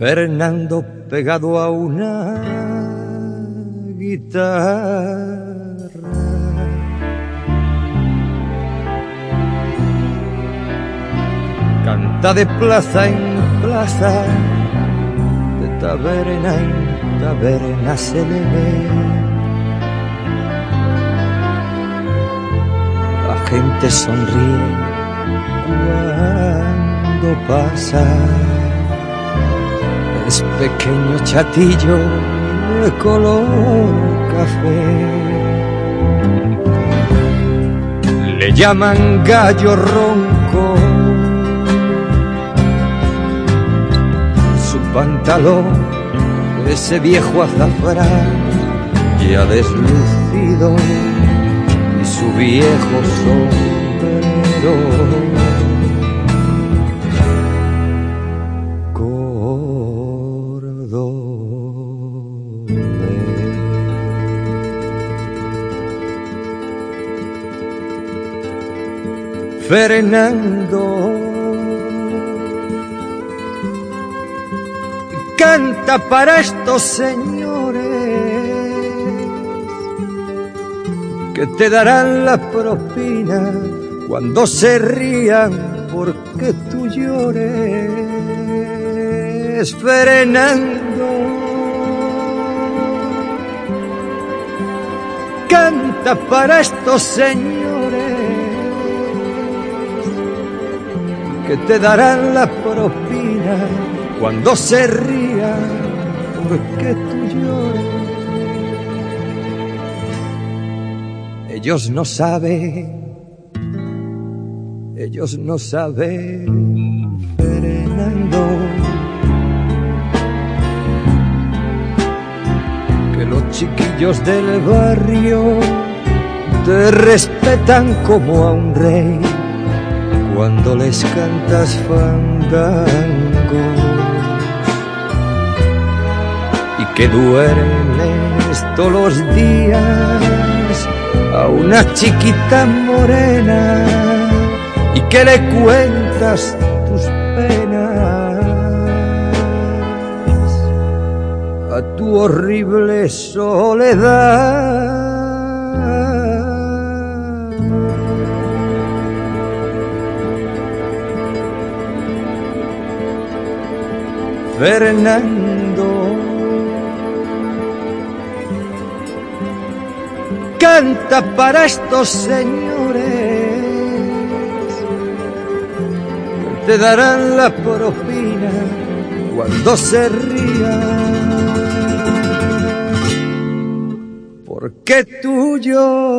Fernando pegado a una guitarra. Canta de plaza en plaza, de taberna en taberna se le ve. La gente sonríe cuando pasa. Es pequeño chatillo de color café. Le llaman gallo ronco. Su pantalón, ese viejo azafrán, ya deslucido, y su viejo sombrero. Fernando. Canta para estos señores que te darán la propina cuando se rían porque tú llores, Fernando. Canta para estos señores que te darán la propina cuando se ría porque tú llores. Ellos no saben, ellos no saben, Fernando, que los chiquillos del barrio te respetan como a un rey cuando les cantas fandangos y que duermes todos los días a una chiquita morena y que le cuentas tus penas a tu horrible soledad. Fernando. Canta para estos señores, te darán la propina cuando se rían. Porque tú llores.